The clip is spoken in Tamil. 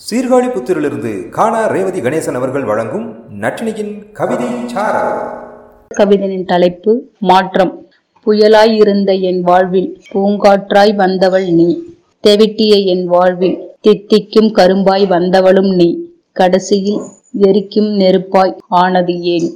சீர்காழி புத்திரிலிருந்து காணா ரேவதி கணேசன் அவர்கள் வழங்கும் நட்டினியின் கவிதை கவிதையின் தலைப்பு மாற்றம். புயலாய் இருந்த என் வாழ்வில் பூங்காற்றாய் வந்தவள் நீ. தெவிட்டிய என் வாழ்வில் தித்திக்கும் கரும்பாய் வந்தவளும் நீ. கடைசியில் எரிக்கும் நெருப்பாய் ஆனது ஏன்?